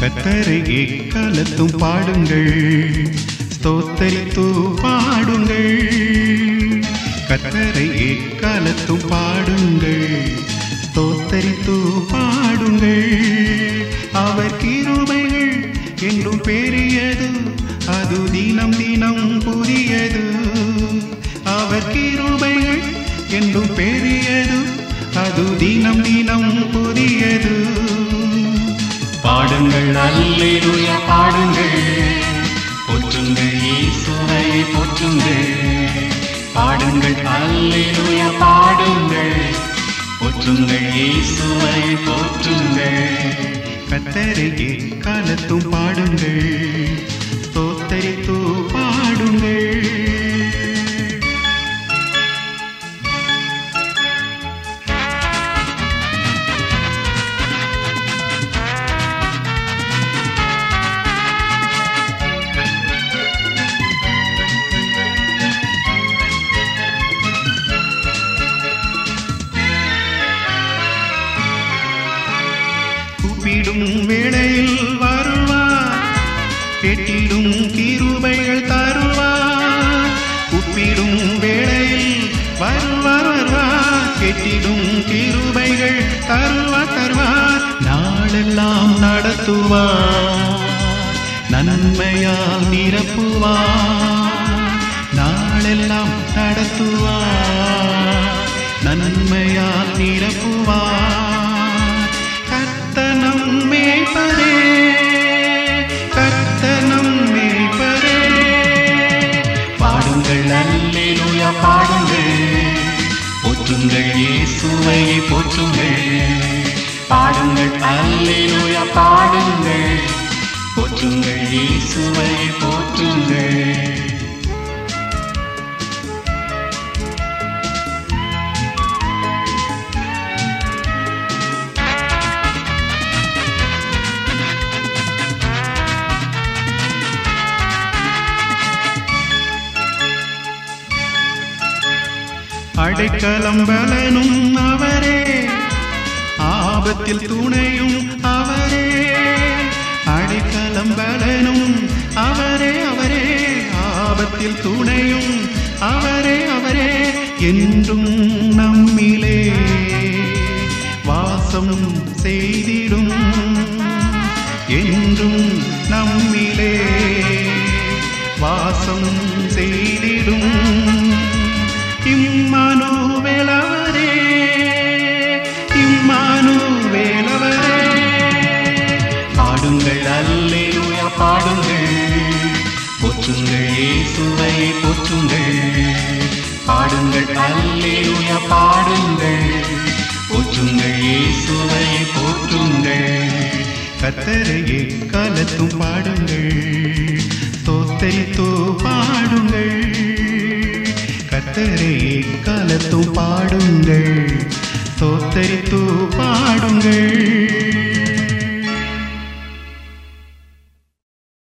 கத்தருகே காலத்தும் பாடுங்கள். ஸ்தோத்தரித்து பாடுங்கள் கத்தரை காலத்தும் பாடுங்கள். ஸ்தோத்தரித்து பாடுங்கள் அவர் கிருபைகள் என்றும் பெரியது. அது தினம் தினம் பாடுங்கள் அல்லேலூய பாடுங்கள். போற்றுங்கள் இயேசுவை போற்றுங்கள். பாடுங்கள் அல்லேலூய பாடுங்கள். போற்றுங்கள் இயேசுவை போற்றுங்கள். கத்தரையே காலத்தும் பாடுங்கள். கூப்பிடும் வேளையில் வருவார். கேட்டிடும் கிருபைகள் தருவார். கூப்பிடும் வேளையில் வருவார். வருவார் கேட்டிடும் கிருபைகள் தருவார் தருவார். நாளெல்லாம் நடத்துவார். நன்மையால் நிரப்புவார். நாளெல்லாம் நடத்துவார். நன்மையால் நிரப்புவார். போற்றுங்கள் இயேசுவை போற்றுங்கள் பாடுங்கள் அல்லேலூயா பாடுங்கள். போற்றுங்கள் இயேசுவை போற்றுங்கள். அடைக்கலம்பலனும் அவரே. ஆபத்தில் துணையும் அவரே. அடைக்கலம்பலனும் அவரே அவரே. ஆபத்தில் துணையும் அவரே அவரே. என்றும் நம்மிலே வாசம் செய்திடும். என்றும் நம்மிலே வாசம் செய்தி பாடுங்கள் அல்லேலூயா பாடுங்கள் போற்றுங்கள் இயேசுவை போற்றுங்கள் பாடுங்கள் அல்லேலூயா பாடுங்கள் போற்றுங்கள் இயேசுவை போற்றுங்கள் கத்தரையே காலத்தும் பாடுங்கள் தோத்தரித்தோ பாடுங்கள் கத்தரையே காலத்தும் பாடுங்கள் தோத்தரித்தோ பாடுங்கள்